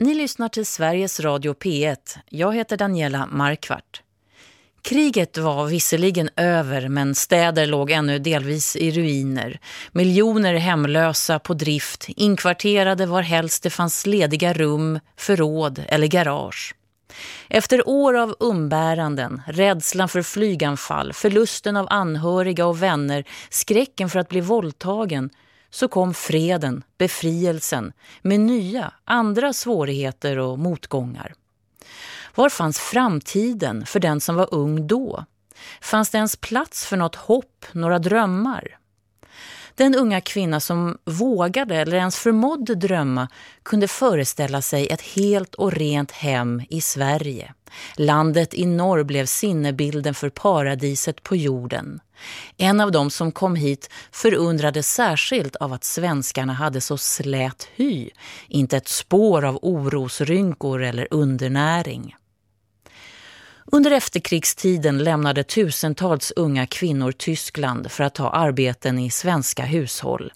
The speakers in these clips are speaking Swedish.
Ni lyssnar till Sveriges Radio P1. Jag heter Daniela Markvart. Kriget var visserligen över men städer låg ännu delvis i ruiner. Miljoner hemlösa på drift, inkvarterade var helst det fanns lediga rum, förråd eller garage. Efter år av umbäranden, rädslan för flyganfall, förlusten av anhöriga och vänner, skräcken för att bli våldtagen så kom freden, befrielsen, med nya, andra svårigheter och motgångar. Var fanns framtiden för den som var ung då? Fanns det ens plats för något hopp, några drömmar? Den unga kvinna som vågade eller ens förmådde drömma kunde föreställa sig ett helt och rent hem i Sverige. Landet i norr blev sinnebilden för paradiset på jorden. En av dem som kom hit förundrade särskilt av att svenskarna hade så slät hy, inte ett spår av orosrynkor eller undernäring. Under efterkrigstiden lämnade tusentals unga kvinnor Tyskland för att ta arbeten i svenska hushåll.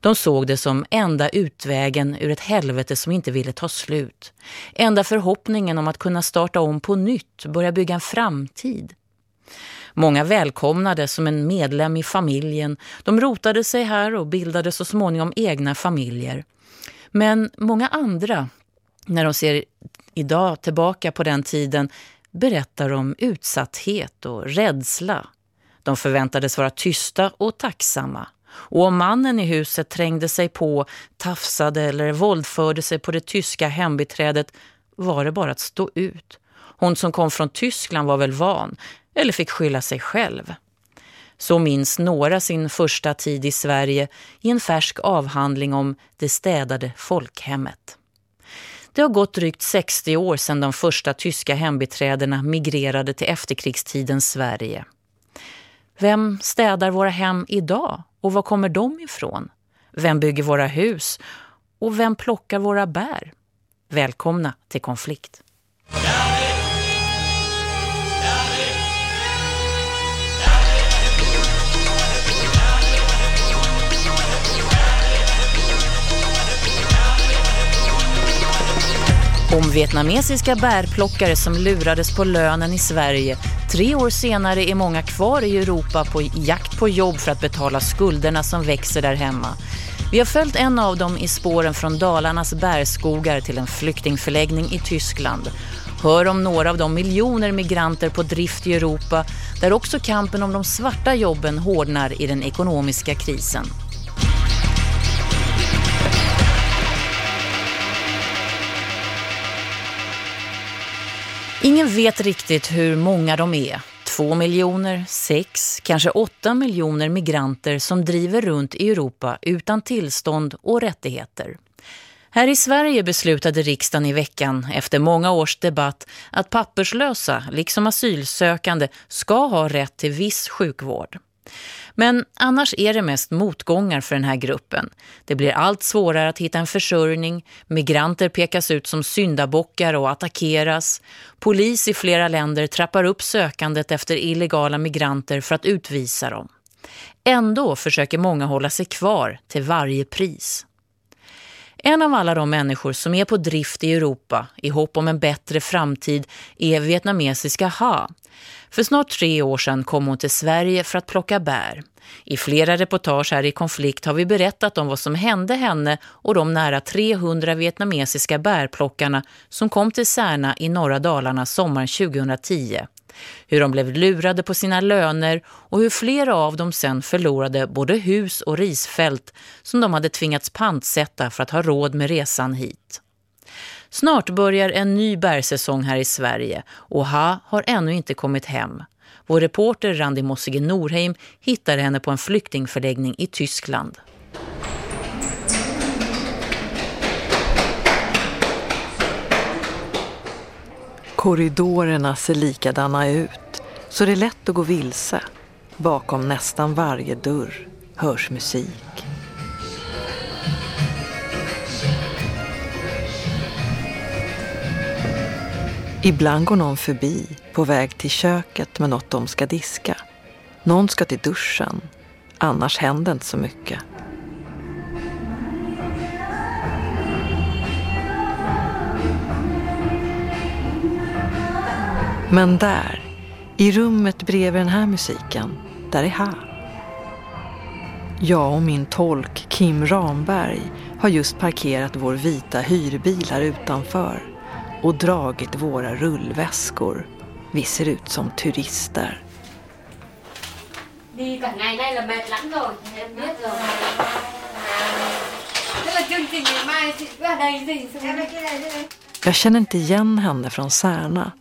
De såg det som enda utvägen ur ett helvete som inte ville ta slut. Enda förhoppningen om att kunna starta om på nytt, börja bygga en framtid. Många välkomnade som en medlem i familjen. De rotade sig här och bildade så småningom egna familjer. Men många andra, när de ser idag tillbaka på den tiden, berättar om utsatthet och rädsla. De förväntades vara tysta och tacksamma. Och om mannen i huset trängde sig på, tafsade eller våldförde sig på det tyska hembiträdet var det bara att stå ut. Hon som kom från Tyskland var väl van, eller fick skylla sig själv. Så minns några sin första tid i Sverige i en färsk avhandling om det städade folkhemmet. Det har gått drygt 60 år sedan de första tyska hembiträdena migrerade till efterkrigstidens Sverige. Vem städar våra hem idag och var kommer de ifrån? Vem bygger våra hus? Och vem plockar våra bär? Välkomna till konflikt. Om vietnamesiska bärplockare som lurades på lönen i Sverige. Tre år senare är många kvar i Europa på jakt på jobb för att betala skulderna som växer där hemma. Vi har följt en av dem i spåren från Dalarnas bärskogar till en flyktingförläggning i Tyskland. Hör om några av de miljoner migranter på drift i Europa där också kampen om de svarta jobben hårdnar i den ekonomiska krisen. Ingen vet riktigt hur många de är. Två miljoner, sex, kanske åtta miljoner migranter som driver runt i Europa utan tillstånd och rättigheter. Här i Sverige beslutade riksdagen i veckan efter många års debatt att papperslösa, liksom asylsökande, ska ha rätt till viss sjukvård. Men annars är det mest motgångar för den här gruppen. Det blir allt svårare att hitta en försörjning. Migranter pekas ut som syndabockar och attackeras. Polis i flera länder trappar upp sökandet efter illegala migranter för att utvisa dem. Ändå försöker många hålla sig kvar till varje pris. En av alla de människor som är på drift i Europa i hopp om en bättre framtid är vietnamesiska Ha. För snart tre år sedan kom hon till Sverige för att plocka bär. I flera reportage här i konflikt har vi berättat om vad som hände henne och de nära 300 vietnamesiska bärplockarna som kom till Särna i norra Dalarna sommaren 2010 hur de blev lurade på sina löner och hur flera av dem sen förlorade både hus och risfält som de hade tvingats pantsätta för att ha råd med resan hit. Snart börjar en ny bärsäsong här i Sverige och Ha har ännu inte kommit hem. Vår reporter Randi Mossige Norheim hittar henne på en flyktingförläggning i Tyskland. Korridorerna ser likadana ut, så det är lätt att gå vilse. Bakom nästan varje dörr hörs musik. Ibland går någon förbi på väg till köket med något de ska diska. Någon ska till duschen. Annars händer inte så mycket. Men där, i rummet bredvid den här musiken, där är Ha. Jag och min tolk Kim Ramberg har just parkerat vår vita hyrbil här utanför och dragit våra rullväskor. Vi ser ut som turister. Đi cả ngày nay là mệt lắm rồi, em biết rồi. Thế là chương trình ngày mai chị cứ ở đây gì? Em đây cái này đây. Jag känner inte igen henne från Särna.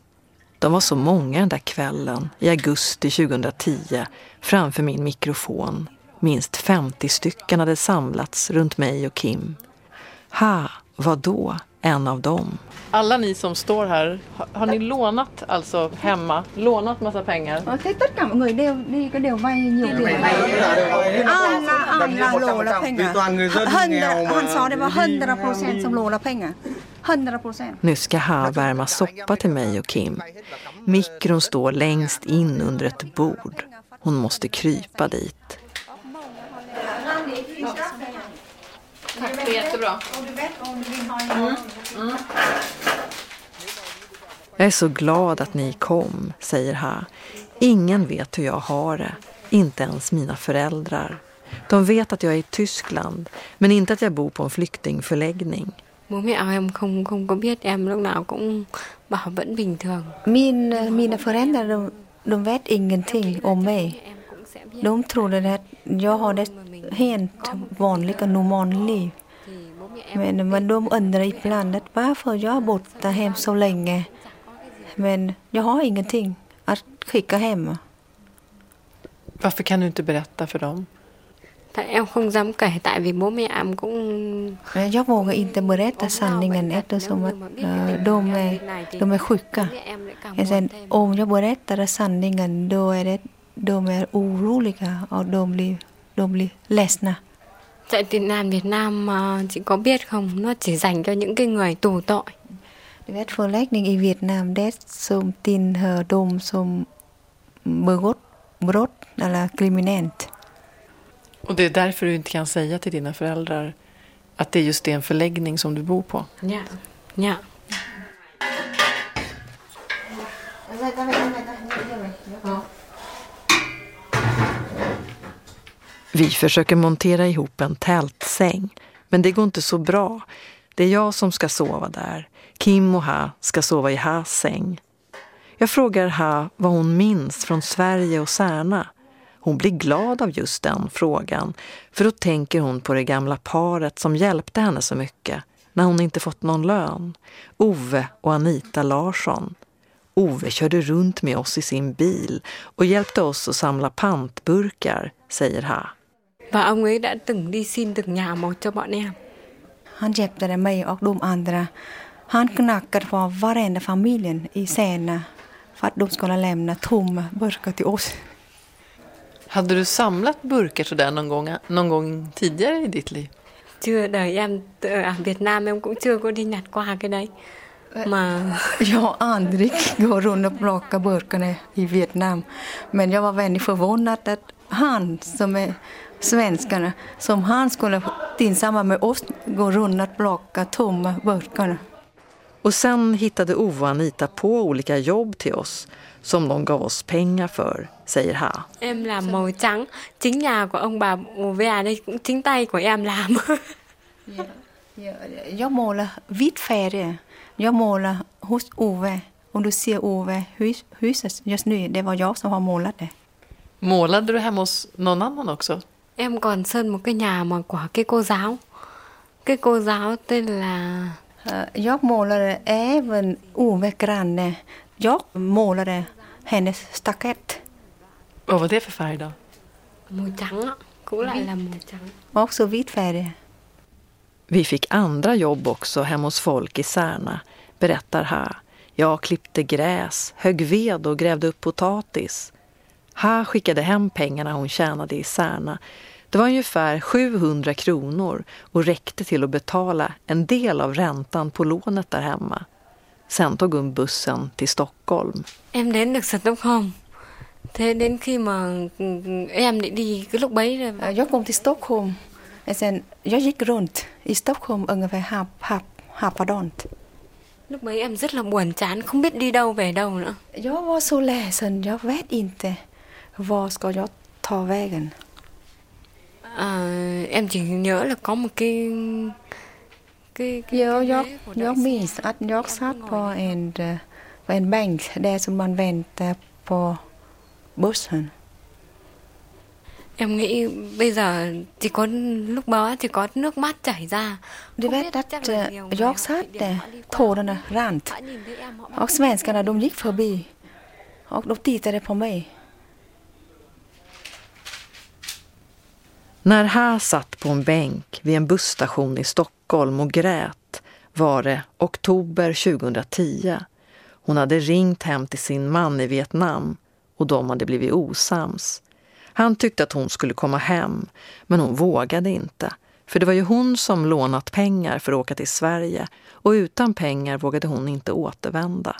De var så många den där kvällen i augusti 2010 framför min mikrofon. Minst 50 stycken hade samlats runt mig och Kim. Ha var då en av dem. Alla ni som står här, har, har ni lånat alltså hemma, lånat massa pengar? Ờ, Thế tất cả mọi người đều đi có đều vay nhiều tiền. Alla, alla lånar pengar. Hundra- Han sa det var 100 procent som lånar pengar. 100 procent. Nu ska Ha värma soppa till mig och Kim. Mikron står längst in under ett bord. Hon måste krypa dit. Tack, det är jättebra. Jag är så glad att ni kom, säger Ha. Ingen vet hur jag har det. Inte ens mina föräldrar. De vet att jag är i Tyskland, men inte att jag bor på en flyktingförläggning. Bố mẹ em không không có biết em lúc nào cũng bảo vẫn bình thường. Min, mina föräldrar de, de vet ingenting om mig. De trodde att jag hade ett helt vanligt och normalt liv. Men, de undrar ibland att varför jag har bott där hem så länge. Men jag har ingenting att skicka hem. Varför kan du inte berätta för dem? Jag vågar inte berätta sanningen eftersom att de, är, de är sjuka. thêm. om jag berättar sanningen då är det, de är oroliga och de blir, de blir ledsna. Trại tị nạn Việt Nam mà chị có biết không? Nó chỉ dành cho những cái người tù tội. Du vet förläggning i Vietnam det som tillhör de som begått brott eller kriminellt. Och det är därför du inte kan säga till dina föräldrar att det är just en förläggning som du bor på. Dạ. Dạ. Vi försöker montera ihop en tältsäng, men det går inte så bra. Det är jag som ska sova där. Kim och Ha ska sova i Has säng. Jag frågar Ha vad hon minns från Sverige och Särna. Hon blir glad av just den frågan, för då tänker hon på det gamla paret som hjälpte henne så mycket när hon inte fått någon lön. Ove och Anita Larsson. Ove körde runt med oss i sin bil och hjälpte oss att samla pantburkar, säger Ha. Và ông ấy đã từng đi xin từng nhà một cho bọn em. Han hjälpte mig och de andra. Han knackade på varenda familjen i Särna för att de skulle lämna tomma burkar till oss. Hade du samlat burkar sådär någon gång, någon gång tidigare i ditt liv? Chưa đời em ở Việt Nam em cũng chưa có đi nhặt qua cái đấy. Mà Jag aldrig gått runt och plockat burkarna i Vietnam. Men jag var väldigt förvånad att han som är svenskarna, som han skulle tillsammans med oss gå runt och plocka tomma burkarna. Och sen hittade Ove och Anita på olika jobb till oss som de gav oss pengar för, säger Ha. em làm màu trắng. Chính nhà của ông bà Ove đây cũng chính tay của em làm. Jag målar vit färg. Jag målar hos Ove. Om du ser Ove hus, huset just nu, det var jag som har målat det. Målade du hemma hos någon annan också? Em còn sơn một cái nhà mà của cái cô giáo. Cái cô giáo tên là Jag målade även Ove granne. Jag målade hennes staket. Vad var det för färg då? màu trắng. Cũng lại là màu trắng. Också vit färg. Vi fick andra jobb också hemma hos folk i Särna, berättar Ha. Jag klippte gräs, högg ved och grävde upp potatis. Ha skickade hem pengarna hon tjänade i Särna. Det var ungefär 700 kronor och räckte till att betala en del av räntan på lånet där hemma. Sen tog hon bussen till Stockholm. Em đến được Stockholm. Thế đến khi mà ừ, em định đi cái lúc bấy rồi Jag kom till Stockholm. Och Sen, jag gick runt i Stockholm ungefär halv, halv, halvdant. Lúc ấy em rất là buồn chán, không biết đi đâu về đâu nữa. Jag var så ledsen, jag vet inte var ska jag ta vägen. À, em chỉ nhớ là có một cái cái, cái Ja, cái jag, ghế của đại jag sứ minns att jag Em satt ngồi på där. en, eh, på en bänk där som man väntar på bussen. Em nghĩ bây giờ chỉ có lúc đó chỉ có nước mắt chảy ra. Du Không vet biết att chắc là eh, nhiều người jag họ satt bị där, điện thoại đi qua. tårarna rant. Họ nhìn thấy em họ Och svenskarna de gick förbi. Och de tittade på mig. När Ha satt på en bänk vid en busstation i Stockholm och grät var det oktober 2010. Hon hade ringt hem till sin man i Vietnam och de hade blivit osams. Han tyckte att hon skulle komma hem, men hon vågade inte. För det var ju hon som lånat pengar för att åka till Sverige och utan pengar vågade hon inte återvända.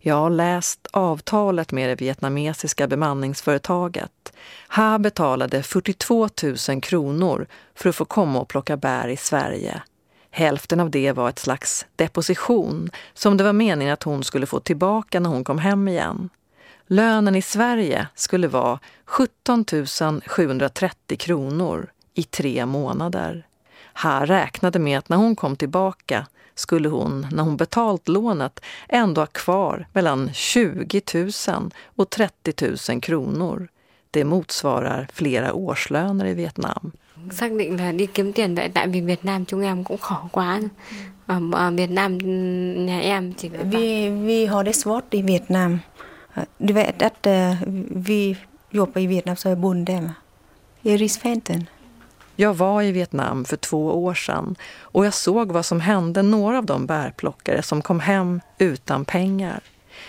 Jag har läst avtalet med det vietnamesiska bemanningsföretaget. Ha betalade 42 000 kronor för att få komma och plocka bär i Sverige. Hälften av det var ett slags deposition som det var meningen att hon skulle få tillbaka när hon kom hem igen. Lönen i Sverige skulle vara 17 730 kronor i tre månader. Ha räknade med att när hon kom tillbaka skulle hon, när hon betalt lånet, ändå ha kvar mellan 20 000 och 30 000 kronor. Det motsvarar flera årslöner i Vietnam. xác định là đi kiếm tiền tại tại vì Việt Nam chúng em cũng khó quá. Ở, ở Việt Nam nhà em chỉ có Vi, vi har det svårt i Vietnam. Du vet att eh, vi jobbar i Vietnam så är bonden i risfälten. Jag var i Vietnam för två år sedan och jag såg vad som hände några av de bärplockare som kom hem utan pengar.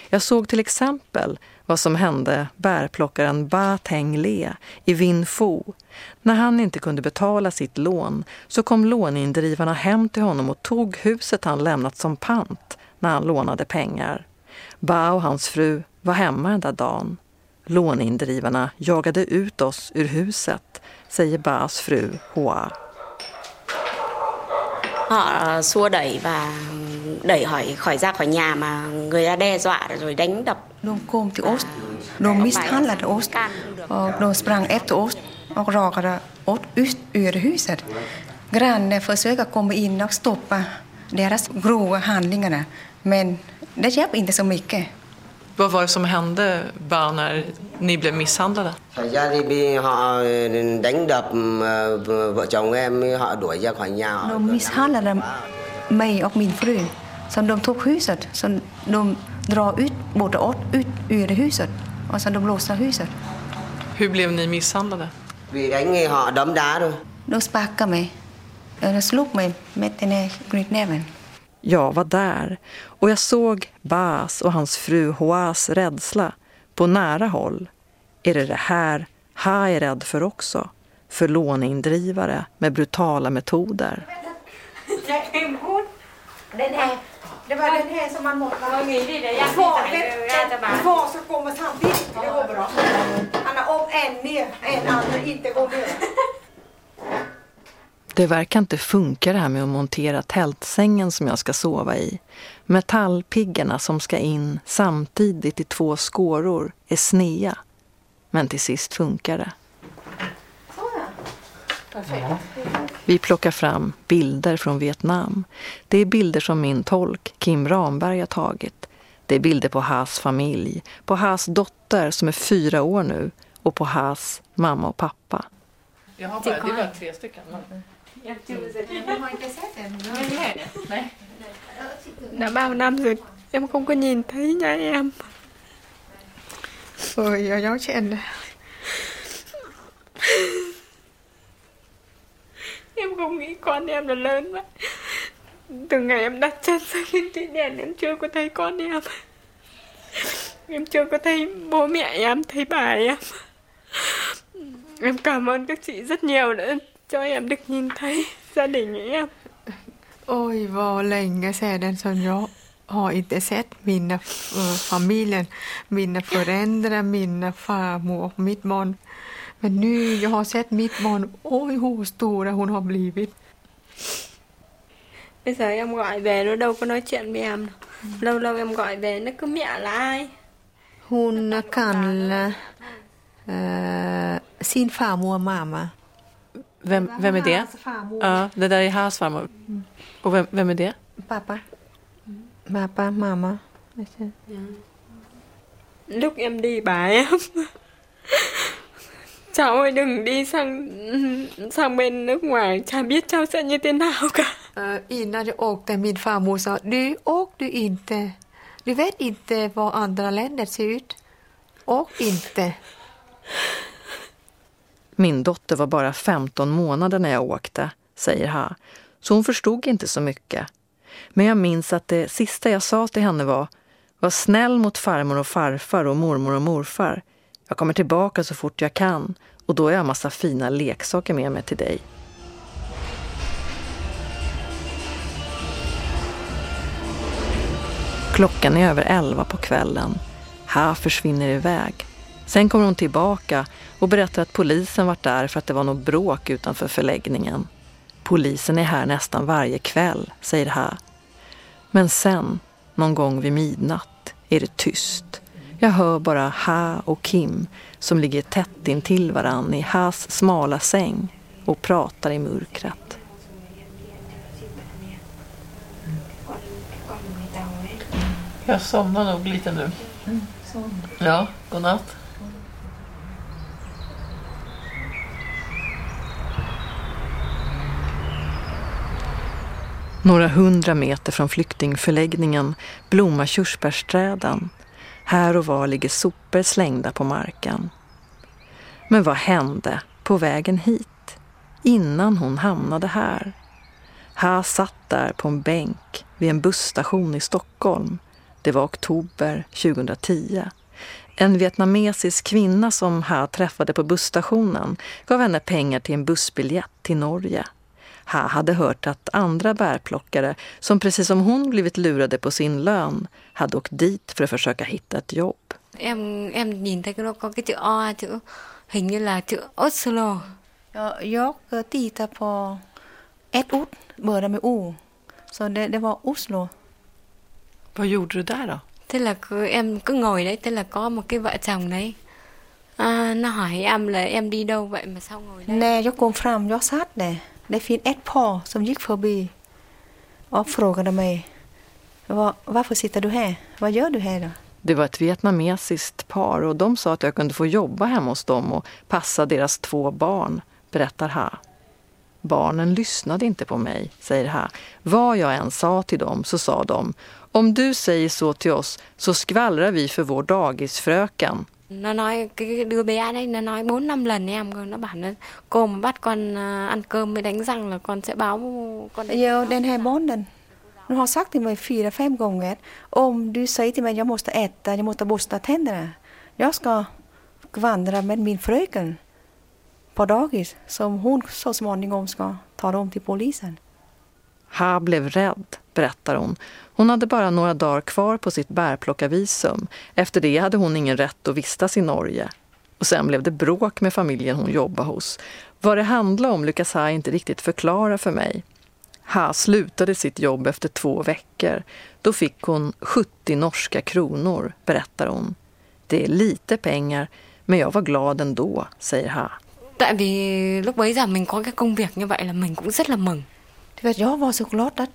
Jag såg till exempel vad som hände bärplockaren Ba Teng Le i Vinh Phu. När han inte kunde betala sitt lån så kom låneindrivarna hem till honom och tog huset han lämnat som pant när han lånade pengar. Ba och hans fru var hemma den där dagen. Låneindrivarna jagade ut oss ur huset, säger Bas fru Hoa. họ xua đẩy và đẩy hỏi khỏi ra khỏi nhà mà người ta đe dọa rồi đánh đập De kom till oss. De misshandlade oss. Och de sprang efter oss och rakade oss ut ur huset. Grannen försökte komma in och stoppa deras grova handlingar. Men det hjälpte inte så mycket. Vad var det som hände bara när ni blev misshandlade? Thật ra thì bị họ đánh đập ờ, vợ chồng em họ đuổi ra khỏi nhà họ. De misshandlade mig och min fru. Så de tog huset. Så de drar ut båda ut ur huset. Och så de låste huset. Hur blev ni misshandlade? Vì đánh thì họ đấm đá thôi. De sparkade mig. De slog mig med den här knytnäven. Jag var där och jag såg Bas och hans fru Hoas rädsla på nära håll. Är det det här Ha är rädd för också? För låneindrivare med brutala metoder. Den här, det var den här som man måste... Två, som kommer samtidigt, det går bra. Han har om en ner, en annan inte går ner. Det verkar inte funka det här med att montera tältsängen som jag ska sova i. Metallpiggarna som ska in samtidigt i två skåror är snea. Men till sist funkar det. Vi plockar fram bilder från Vietnam. Det är bilder som min tolk Kim Ramberg har tagit. Det är bilder på Has familj, på Has dotter som är fyra år nu och på Has mamma och pappa. Đã bao năm rồi em không có nhìn thấy nhà em. Oj, jag, jag kände... Em không nghĩ con em là lớn vậy. Từ ngày em đặt chân sang bên Thụy Điển em chưa có thấy con em. Em chưa có thấy bố mẹ em, thấy bà em. Em cảm ơn các chị rất nhiều đã cho em được nhìn thấy gia đình em. Oj, vad länge sedan som jag har inte sett mina äh, familjen, mina föräldrar, mina farmor och mitt barn. Men nu jag har sett mitt barn, oj hur stora hon har blivit. bây giờ em gọi về nó đâu có nói chuyện với em lâu lâu em gọi về nó cứ mẹ là ai Hon kan uh, sin farmor mamma. Vem, vem är det? Ja, det där är Has farmor. Och vem, vem är det? Pappa. Pappa, mamma. lúc em đi bà em cháu ơi đừng đi sang sang bên nước ngoài chả biết cháu sẽ như thế nào cả Uh, innan jag åkte, min farmor sa, du åk du inte. Du vet inte vad andra länder ser ut. Åk inte. Min dotter var bara 15 månader när jag åkte, säger Ha, så hon förstod inte så mycket. Men jag minns att det sista jag sa till henne var Var snäll mot farmor och farfar och mormor och morfar. Jag kommer tillbaka så fort jag kan och då har jag massa fina leksaker med mig till dig. Klockan är över elva på kvällen. Ha försvinner iväg. Sen kommer hon tillbaka och berättar att polisen varit där för att det var något bråk utanför förläggningen. Polisen är här nästan varje kväll, säger Ha. Men sen, någon gång vid midnatt, är det tyst. Jag hör bara Ha och Kim som ligger tätt intill varann i Has smala säng och pratar i mörkret. Jag somnar nog lite nu. Ja, godnatt. Några hundra meter från flyktingförläggningen blommar körsbärsträden. Här och var ligger sopor slängda på marken. Men vad hände på vägen hit? Innan hon hamnade här? Ha satt där på en bänk vid en busstation i Stockholm. Det var oktober 2010. En vietnamesisk kvinna som Ha träffade på busstationen gav henne pengar till en bussbiljett till Norge. Ha hade hört att andra bärplockare, som precis som hon blivit lurade på sin lön, hade åkt dit för att försöka hitta ett jobb. em em nhìn thấy nó có cái chữ O chữ hình như là chữ Oslo Jag, tittade på ett ord, började med O. Så det, det var Oslo. Vad gjorde du där då? thế là cứ, em cứ ngồi đấy thế là có một cái vợ chồng đấy à, nó hỏi em là em đi đâu vậy mà sao ngồi đây När jag kom fram, jag satt där. Det finns ett par som gick förbi och frågade mig Var, varför sitter du här? Vad gör du här då? Det var ett vietnamesiskt par och de sa att jag kunde få jobba hemma hos dem och passa deras två barn, berättar Ha. Barnen lyssnade inte på mig, säger Ha. Vad jag än sa till dem så sa de om du säger så till oss så skvallrar vi för vår dagisfröken. Nó nói cái, đứa bé đấy nó nói bốn năm lần em nó bảo nó cô mà bắt con à, ăn cơm mới đánh răng là con sẽ báo con đánh Ja, den här barnen. De har sagt till mig fyra, fem gånger om du säger till mig jag måste äta, jag måste borsta tänderna. Jag ska vandra med min fröken på dagis som hon så småningom ska ta dem till polisen. Ha blev rädd, berättar hon. Hon hade bara några dagar kvar på sitt bärplockarvisum. Efter det hade hon ingen rätt att vistas i Norge. Och sen blev det bråk med familjen hon jobbade hos. Vad det handlade om lyckas Ha inte riktigt förklara för mig. Ha slutade sitt jobb efter två veckor. Då fick hon 70 norska kronor, berättar hon. Det är lite pengar, men jag var glad ändå, säger Ha. tại vì lúc bấy giờ mình có cái công việc như vậy là mình cũng rất là mừng du vet, jag var så glad att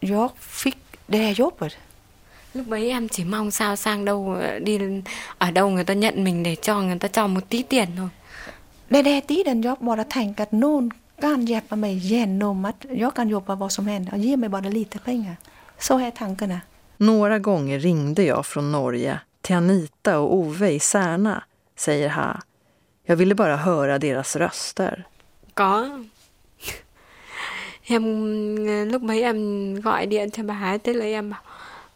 jag fick det här jobbet. lúc bấy em chỉ mong sao sang đâu đi ở đâu người ta nhận mình để cho người ta cho một tí tiền thôi Den här tiden jag bara tänkte att någon kan hjälpa mig genom att jag kan jobba vad som händer och ge mig bara lite pengar. Så är tankarna. Några gånger ringde jag från Norge till Anita och Ove i Särna, säger Ha. Jag ville bara höra deras röster. có em ờ, lúc mấy em gọi điện cho bà ấy thế là em bảo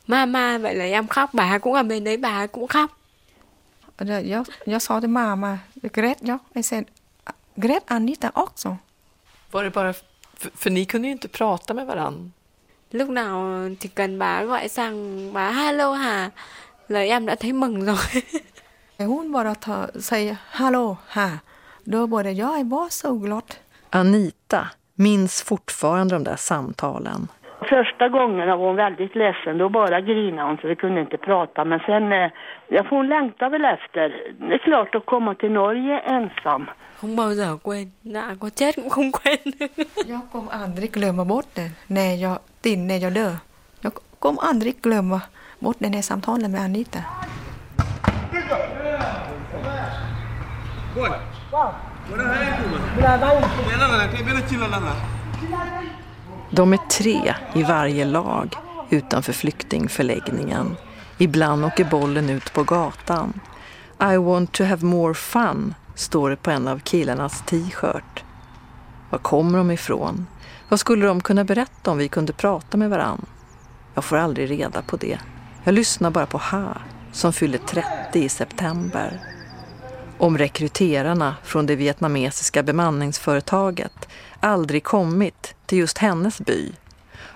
mama vậy là em khóc bà cũng ở bên đấy bà cũng khóc det- Jag, jag sa till mamma, grät jag? Jag sa, grät Anita också? Var det bara... För, för ni kunde ju inte prata med varann. lúc nào chỉ cần bà gọi sang bà hello hà là em đã thấy mừng rồi Hon bara tar, säger hallå här. Då började jag vara så glad. Anita minns fortfarande de där samtalen. Första gången var hon väldigt ledsen. Då bara grinade hon så vi kunde inte prata. Men sen, eh, ja, hon längtar väl efter, det är klart att komma till Norge ensam. Không bao giờ quên, đã có chết cũng không quên. Jag kommer aldrig glömma bort den när jag, när jag dör. Jag kommer aldrig glömma bort den här samtalet med Anita. De är tre i varje lag utanför flyktingförläggningen. Ibland åker bollen ut på gatan. I want to have more fun, står det på en av killarnas t-shirt. Var kommer de ifrån? Vad skulle de kunna berätta om vi kunde prata med varann? Jag får aldrig reda på det. Jag lyssnar bara på Ha, som fyller 30 i september. Om rekryterarna från det vietnamesiska bemanningsföretaget aldrig kommit till just hennes by.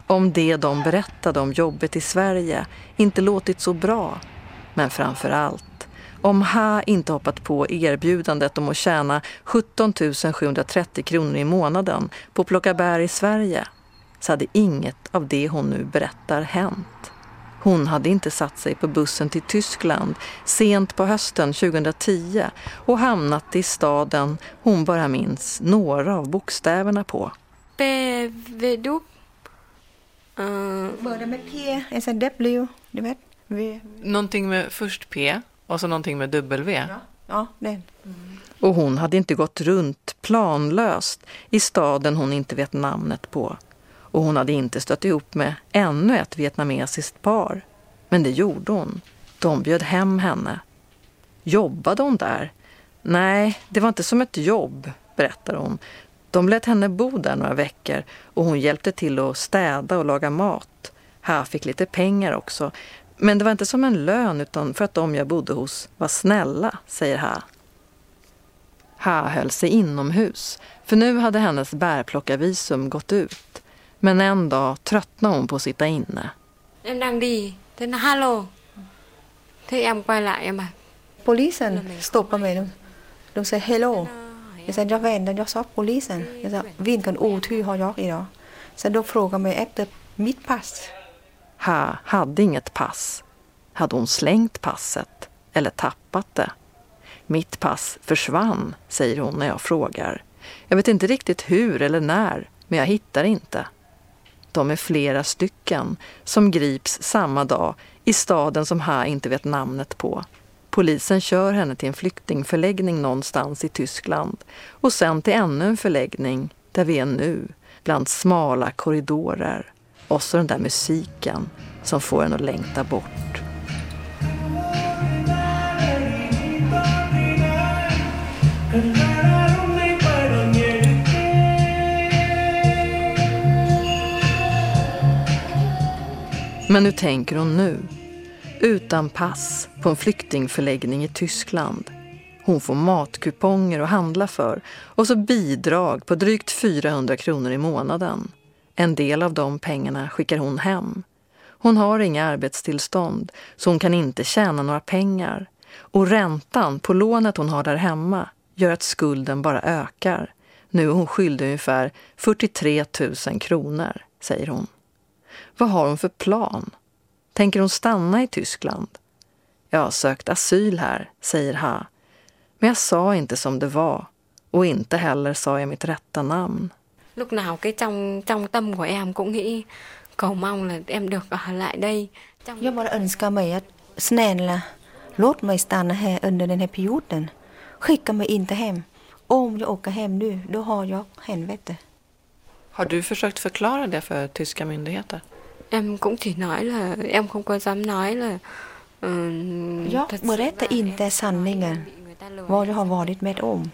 Om det de berättade om jobbet i Sverige inte låtit så bra. Men framför allt om Ha inte hoppat på erbjudandet om att tjäna 17 730 kronor i månaden på plocka bär i Sverige så hade inget av det hon nu berättar hänt. Hon hade inte satt sig på bussen till Tyskland sent på hösten 2010 och hamnat i staden hon bara minns några av bokstäverna på. Bevedu. Börjar med P, sen W, du vet. V. Någonting med först P och så någonting med W. Ja, ja den. Och hon hade inte gått runt planlöst i staden hon inte vet namnet på. Och hon hade inte stött ihop med ännu ett vietnamesiskt par. Men det gjorde hon. De bjöd hem henne. Jobbade hon där? Nej, det var inte som ett jobb, berättar hon. De lät henne bo där några veckor och hon hjälpte till att städa och laga mat. Här fick lite pengar också. Men det var inte som en lön utan för att de jag bodde hos var snälla, säger Ha. Ha höll sig inomhus, för nu hade hennes bärplockarvisum gått ut. Men en dag tröttnade hon på att sitta inne. Em đang đi. Thế là hallå. Thế em quay lại em bảo. Polisen stoppar mig. De, de säger hello. Jag säger jag vänder, jag sa polisen. Jag sa vilken otur har jag idag? Så de frågar mig efter mitt pass. Ha hade inget pass. Hade hon slängt passet eller tappat det? Mitt pass försvann, säger hon när jag frågar. Jag vet inte riktigt hur eller när, men jag hittar inte. De är flera stycken som grips samma dag i staden som Ha inte vet namnet på. Polisen kör henne till en flyktingförläggning någonstans i Tyskland och sen till ännu en förläggning där vi är nu, bland smala korridorer. Och så den där musiken som får en att längta bort. Men hur tänker hon nu? Utan pass på en flyktingförläggning i Tyskland. Hon får matkuponger att handla för och så bidrag på drygt 400 kronor i månaden. En del av de pengarna skickar hon hem. Hon har inga arbetstillstånd så hon kan inte tjäna några pengar. Och räntan på lånet hon har där hemma gör att skulden bara ökar. Nu är hon skyldig ungefär 43 000 kronor, säger hon. Vad har hon för plan? Tänker hon stanna i Tyskland? Jag har sökt asyl här, säger Ha. Men jag sa inte som det var. Och inte heller sa jag mitt rätta namn. Lúc nào cái trong trong tâm của em cũng nghĩ cầu mong là em được ở lại đây. Trong... Jag bara önskar mig att snälla låt mig stanna här under den här perioden. Skicka mig inte hem. Om jag åker hem nu, då har jag helvete. Har du försökt förklara det för tyska myndigheter? Em cũng chỉ nói là em không có dám nói là uh, berättar inte sanningen, vad jag har varit med om.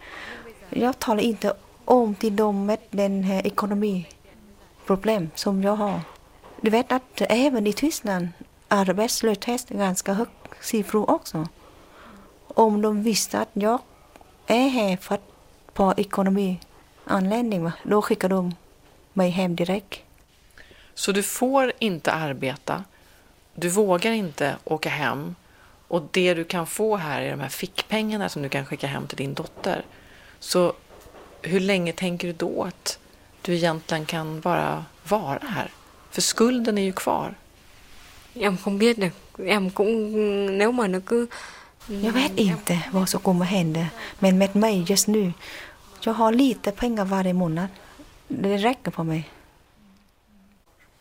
Jag talar inte om till dem med den här ekonomiproblem som jag har. Du vet att även i Tyskland arbetslöshet ganska hög siffror också. Om de visste att jag är här för på ekonomianledning, då skickar de mig hem direkt. Så du får inte arbeta, du vågar inte åka hem och det du kan få här är de här fickpengarna som du kan skicka hem till din dotter. Så hur länge tänker du då att du egentligen kan bara vara här? För skulden är ju kvar. Em không biết được. Em cũng nếu mà nó cứ Jag vet inte vad som kommer hända, men med mig just nu, jag har lite pengar varje månad. Det räcker för mig.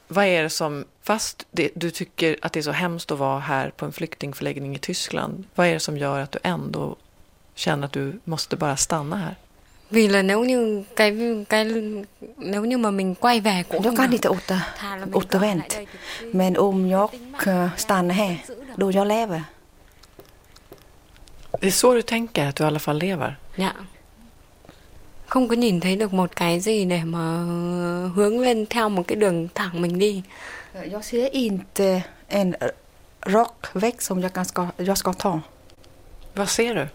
Vad är det som, fast det, du tycker att det är så hemskt att vara här på en flyktingförläggning i Tyskland, vad är det som gör att du ändå känner att du måste bara stanna här? Vì là nếu như cái cái nếu như mà mình quay về cũng Jag kan được. inte åter, Thà là mình ở lại återvänt. đây thì Men om jag stannar här, då jag lever. Det är så du tänker, att du i alla fall lever? Dạ. Không có nhìn thấy được một cái gì để mà hướng lên theo một cái đường thẳng mình đi. Jag ser inte en rak väg som jag, kan ska, jag ska ta. Vad ser du?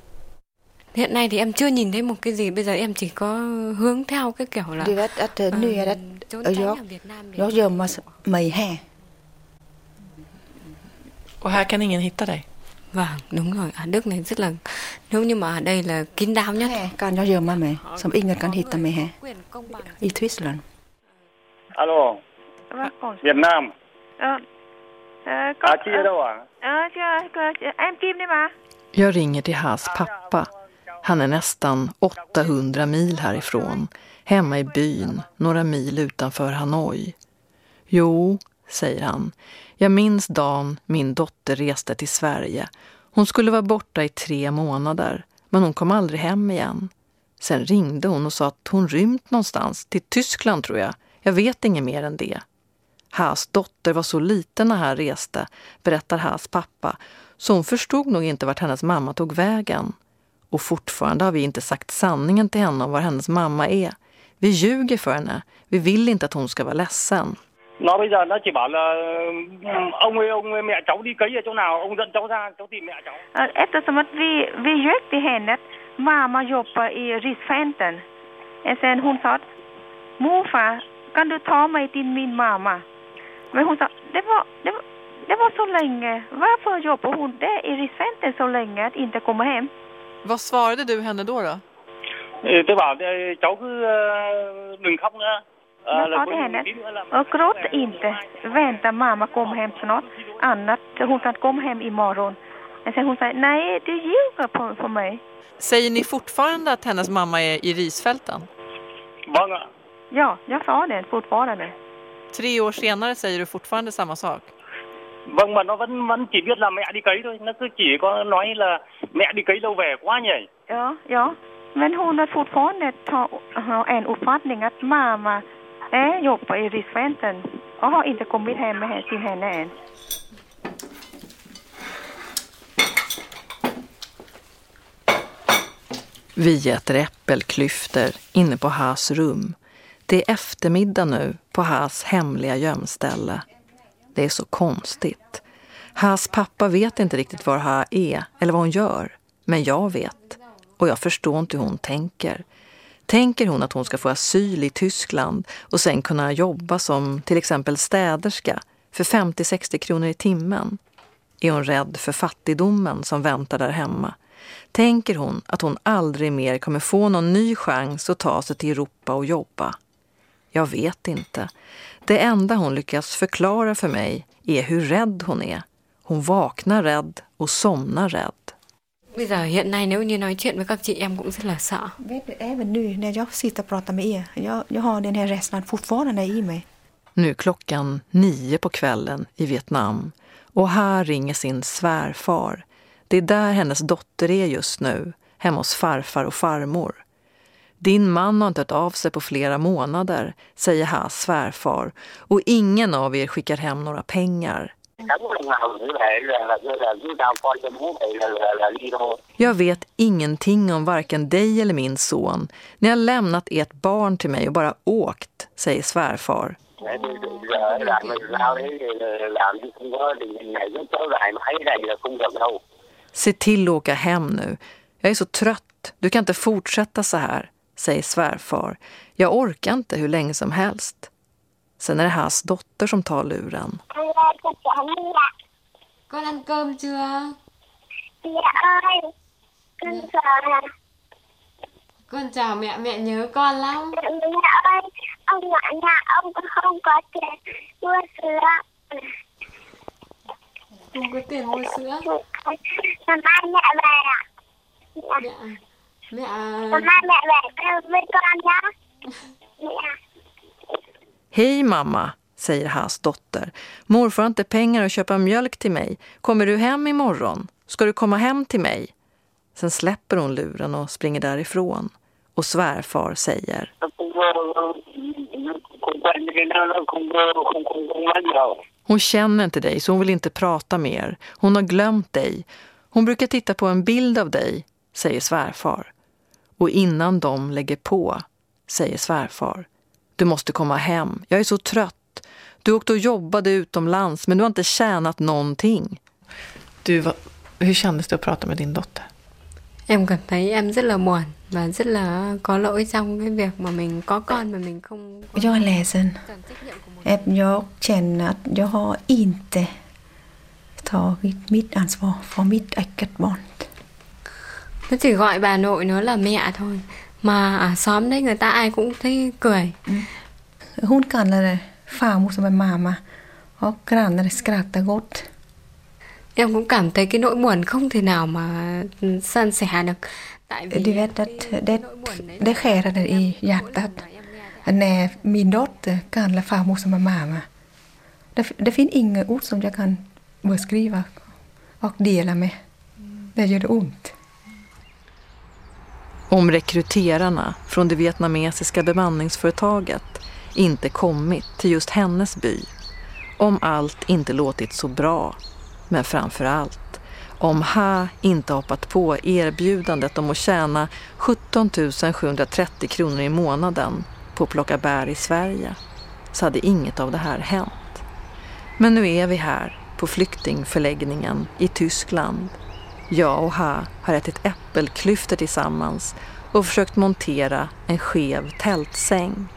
Hiện nay thì em chưa nhìn thấy một cái gì, bây giờ em chỉ có hướng theo cái kiểu là Du vet att eh, nu är det jag, jag gömmer mig här. Och här kan ingen hitta dig? Vâng, đúng rồi. Ở Đức này rất là nếu như mà ở đây là kín đáo nhất. Kan jag gömma mig, som ingen kan hitta mig här. I Tyskland. Alo. Việt Nam. Ờ, À, con, chị ở đâu à? chưa- cơ- em Kim đấy mà. Jag ringer till Has pappa. Han är nästan 800 mil härifrån, hemma i byn, några mil utanför Hanoi. Jo, säger han, jag minns dagen min dotter reste till Sverige. Hon skulle vara borta i tre månader, men hon kom aldrig hem igen. Sen ringde hon och sa att hon rymt någonstans, till Tyskland tror jag. Jag vet inget mer än det. Has dotter var så liten när han reste, berättar Has pappa, så hon förstod nog inte vart hennes mamma tog vägen. Och fortfarande har vi inte sagt sanningen till henne om var hennes mamma är. Vi ljuger för henne. Vi vill inte att hon ska vara ledsen. Nó bây giờ nó chỉ bảo là ừ, ông ơi ông ơi mẹ cháu đi cấy ở chỗ nào, ông dẫn cháu ra, cháu tìm mẹ cháu. Eftersom att vi, vi till henne mamma jobbar i risfälten. Och Sen hon sa morfar, kan du ta mig till min mamma? Men hon sa, det var, det var, det var så länge. Varför jobbar hon där i risfälten så länge att inte komma hem? Vad svarade du henne då? då? Ừ, Tôi bảo "Ờ, cháu cứ ờ, đừng khóc nữa. Jag sa till henne, och gråt inte. Vänta, mamma kommer hem snart. Annat, hon kan komma hem imorgon. Men sen hon säger, nej, du ljuger på, på mig. Säger ni fortfarande att hennes mamma är i risfälten? Ạ. Ja, jag sa det fortfarande. Tre år senare säger du fortfarande samma sak? Vâng mà nó vẫn vẫn chỉ biết là mẹ đi cấy thôi, nó cứ chỉ có nói là mẹ đi cấy lâu về quá nhỉ. Ja, ja. Men hon har fortfarande en uppfattning att mamma Eh, jag jobbar i riskfälten och har inte kommit hem med till henne än. Vi äter äppelklyftor inne på Haas rum. Det är eftermiddag nu på Haas hemliga gömställe. Det är så konstigt. Haas pappa vet inte riktigt var Ha är eller vad hon gör. Men jag vet. Och jag förstår inte hur hon tänker. Tänker hon att hon ska få asyl i Tyskland och sen kunna jobba som till exempel städerska för 50-60 kronor i timmen? Är hon rädd för fattigdomen som väntar där hemma? Tänker hon att hon aldrig mer kommer få någon ny chans att ta sig till Europa och jobba? Jag vet inte. Det enda hon lyckas förklara för mig är hur rädd hon är. Hon vaknar rädd och somnar rädd. Bây giờ hiện nay nếu như nói chuyện với các chị em cũng rất là sợ. Vet du, även nu när jag sitter och pratar med er, jag, jag har den här rädslan fortfarande i mig. Nu är klockan nio på kvällen i Vietnam och här ringer sin svärfar. Det är där hennes dotter är just nu, hemma hos farfar och farmor. Din man har inte hört av sig på flera månader, säger Has svärfar, och ingen av er skickar hem några pengar. Jag vet ingenting om varken dig eller min son. Ni har lämnat ert barn till mig och bara åkt, säger svärfar. Se till att åka hem nu. Jag är så trött. Du kan inte fortsätta så här, säger svärfar. Jag orkar inte hur länge som helst. Sen är det hans dotter som tar luren. Con ăn cơm chưa? Dạ ơi, con sợ là Con chào mẹ, mẹ nhớ con lắm. mẹ ơi, ông ở nhà ông không có tiền mua sữa Không có tiền mua sữa. Ngày mai mẹ về ạ. Mẹ, mẹ Ngày mai mẹ về với con nhá. Mẹ. Hej mamma, säger Haas dotter. Morfar har inte pengar att köpa mjölk till mig. Kommer du hem imorgon? Ska du komma hem till mig? Sen släpper hon luren och springer därifrån. Och svärfar säger. Hon känner inte dig så hon vill inte prata mer. Hon har glömt dig. Hon brukar titta på en bild av dig, säger svärfar. Och innan de lägger på, säger svärfar. Du måste komma hem. Jag är så trött. Du åkte och jobbade utomlands men du har inte tjänat någonting. Du, vad, hur kändes det att prata med din dotter? Em cảm thấy em rất là buồn và rất là có lỗi trong cái việc mà mình có con mà mình không Jag är ledsen. Jag känner att jag har inte tagit mitt ansvar för mitt eget barn. Nó chỉ gọi bà nội nó là mẹ thôi Mà ở xóm đấy người ta ai cũng thấy cười Hon kallade farmor som en mamma och grannar skrattade gott. Em cũng cảm thấy cái nỗi buồn không thể nào mà san sẻ được Tại vì Du vet att det, det skärade i hjärtat när min dotter kallar farmor som en mamma. Det, det finns inga ord som jag kan beskriva och dela med. Det gör det ont. Om rekryterarna från det vietnamesiska bemanningsföretaget inte kommit till just hennes by. Om allt inte låtit så bra. Men framför allt om Ha inte hoppat på erbjudandet om att tjäna 17 730 kronor i månaden på att plocka bär i Sverige så hade inget av det här hänt. Men nu är vi här på flyktingförläggningen i Tyskland. Jag och Ha har ätit äppelklyftor tillsammans och försökt montera en skev tältsäng.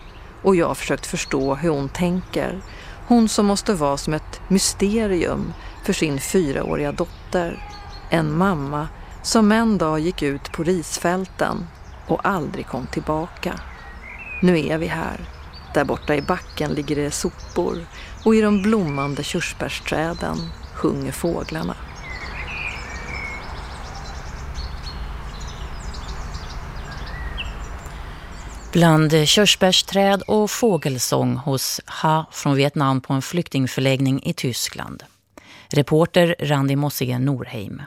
Och jag har försökt förstå hur hon tänker. Hon som måste vara som ett mysterium för sin fyraåriga dotter. En mamma som en dag gick ut på risfälten och aldrig kom tillbaka. Nu är vi här. Där borta i backen ligger det sopor och i de blommande körsbärsträden sjunger fåglarna. Bland körsbärsträd och fågelsång hos Ha från Vietnam på en flyktingförläggning i Tyskland. Reporter Randi Mossige Norheim.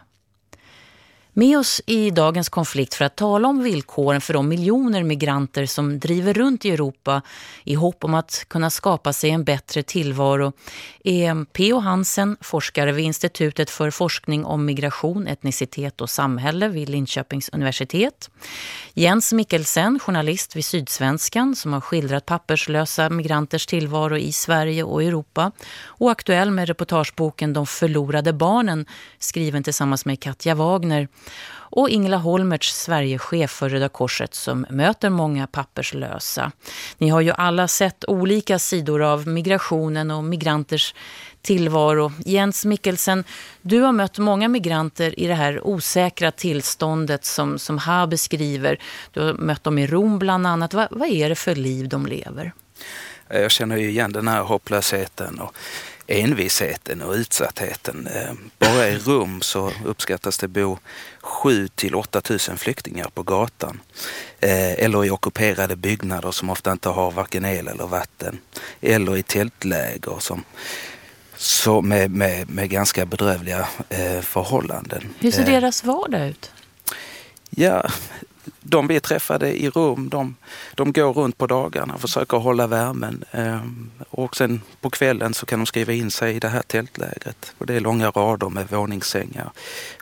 Med oss i dagens konflikt för att tala om villkoren för de miljoner migranter som driver runt i Europa i hopp om att kunna skapa sig en bättre tillvaro är P.O. Hansen, forskare vid Institutet för forskning om migration, etnicitet och samhälle vid Linköpings universitet. Jens Mikkelsen, journalist vid Sydsvenskan som har skildrat papperslösa migranters tillvaro i Sverige och Europa och aktuell med reportageboken De förlorade barnen skriven tillsammans med Katja Wagner och Ingela Holmerts, Sverigechef för Röda Korset som möter många papperslösa. Ni har ju alla sett olika sidor av migrationen och migranters tillvaro. Jens Mikkelsen, du har mött många migranter i det här osäkra tillståndet som, som Ha beskriver. Du har mött dem i Rom bland annat. Va, vad är det för liv de lever? Jag känner ju igen den här hopplösheten och envisheten och utsattheten. Eh, bara i Rom så uppskattas det bo 7 till 8 000 flyktingar på gatan. Eh, eller i ockuperade byggnader som ofta inte har varken el eller vatten. Eller i tältläger som, så med, med, med ganska bedrövliga eh, förhållanden. Hur ser deras vardag ut? Ja, de vi träffade i rum, de, de går runt på dagarna, försöker hålla värmen. Ehm, och sen på kvällen så kan de skriva in sig i det här tältlägret. Och det är långa rader med våningssängar.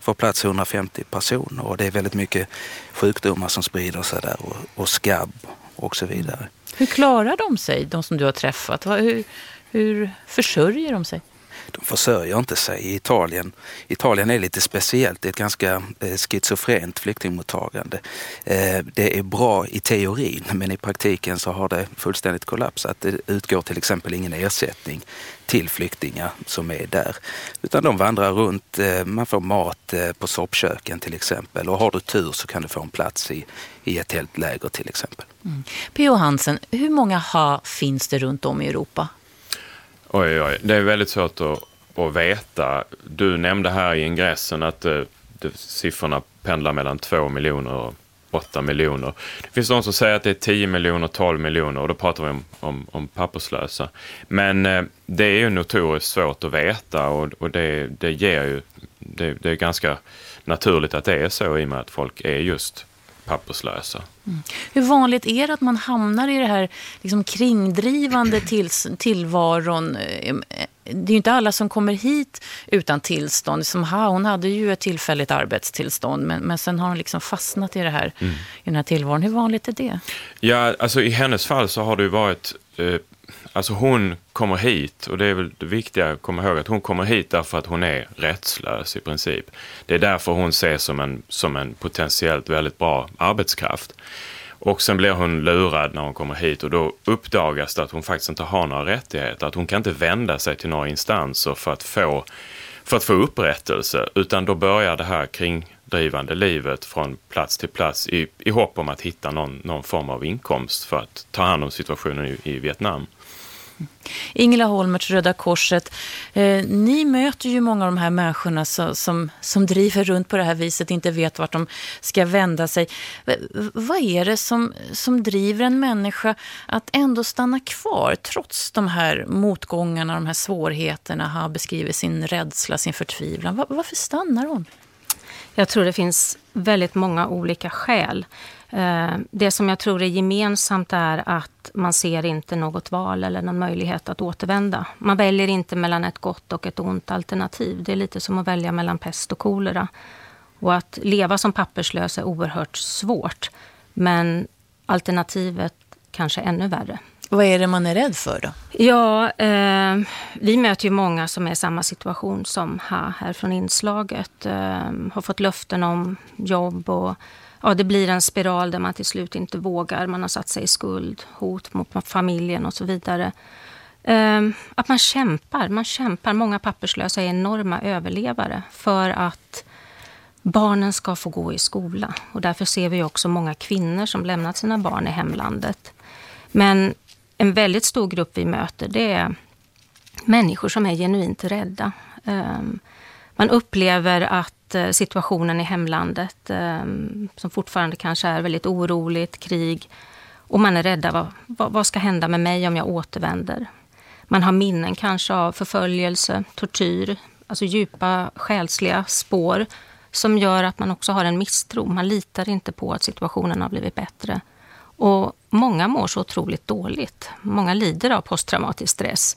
Får plats 150 personer och det är väldigt mycket sjukdomar som sprider sig där och, och skabb och så vidare. Hur klarar de sig, de som du har träffat? Hur, hur försörjer de sig? De försörjer inte sig i Italien. Italien är lite speciellt, det är ett ganska eh, schizofrent flyktingmottagande. Eh, det är bra i teorin men i praktiken så har det fullständigt kollapsat. Det utgår till exempel ingen ersättning till flyktingar som är där. Utan de vandrar runt, eh, man får mat på soppköken till exempel och har du tur så kan du få en plats i, i ett läger till exempel. Mm. P.O. Hansen, hur många ha finns det runt om i Europa? Oj, oj, det är väldigt svårt att, att veta. Du nämnde här i ingressen att eh, det, siffrorna pendlar mellan 2 miljoner och 8 miljoner. Det finns de som säger att det är 10 miljoner, 12 miljoner och då pratar vi om, om, om papperslösa. Men eh, det är ju notoriskt svårt att veta och, och det, det ger ju, det, det, är ganska naturligt att det är så i och med att folk är just papperslösa. Mm. Hur vanligt är det att man hamnar i det här liksom, kringdrivande till, tillvaron? Eh, det är ju inte alla som kommer hit utan tillstånd. Som ha, hon hade ju ett tillfälligt arbetstillstånd men, men sen har hon liksom fastnat i, det här, mm. i den här tillvaron. Hur vanligt är det? Ja, alltså i hennes fall så har det ju varit eh, Alltså hon kommer hit och det är väl det viktiga att komma ihåg att hon kommer hit därför att hon är rättslös i princip. Det är därför hon ses som en, som en potentiellt väldigt bra arbetskraft. Och sen blir hon lurad när hon kommer hit och då uppdagas det att hon faktiskt inte har några rättigheter. Att hon kan inte vända sig till några instanser för att få, för att få upprättelse. Utan då börjar det här kringdrivande livet från plats till plats i, i hopp om att hitta någon, någon form av inkomst för att ta hand om situationen i, i Vietnam. Ingela Holmerts Röda Korset, eh, ni möter ju många av de här människorna som, som, som, driver runt på det här viset, inte vet vart de ska vända sig. V vad är det som, som driver en människa att ändå stanna kvar trots de här motgångarna, de här svårigheterna, Ha beskrivit sin rädsla, sin förtvivlan. Va varför stannar hon? Jag tror det finns väldigt många olika skäl. Eh, det som jag tror är gemensamt är att man ser inte något val eller någon möjlighet att återvända. Man väljer inte mellan ett gott och ett ont alternativ. Det är lite som att välja mellan pest och kolera. Och att leva som papperslös är oerhört svårt. Men alternativet kanske är ännu värre. Vad är det man är rädd för då? Ja, eh, vi möter ju många som är i samma situation som Ha här från inslaget. Eh, har fått löften om jobb och ja, det blir en spiral där man till slut inte vågar. Man har satt sig i skuld, hot mot familjen och så vidare. Um, att man kämpar, man kämpar. Många papperslösa är enorma överlevare för att barnen ska få gå i skola. Och därför ser vi också många kvinnor som lämnat sina barn i hemlandet. Men en väldigt stor grupp vi möter, det är människor som är genuint rädda. Um, man upplever att att eh, situationen i hemlandet, ehm, som fortfarande kanske är väldigt oroligt, krig. Och man är rädda, vad, vad, vad ska hända med mig om jag återvänder? Man har minnen kanske av förföljelse, tortyr, alltså djupa själsliga spår som gör att man också har en misstro. Man litar inte på att situationen har blivit bättre. Och många mår så otroligt dåligt. Många lider av posttraumatisk stress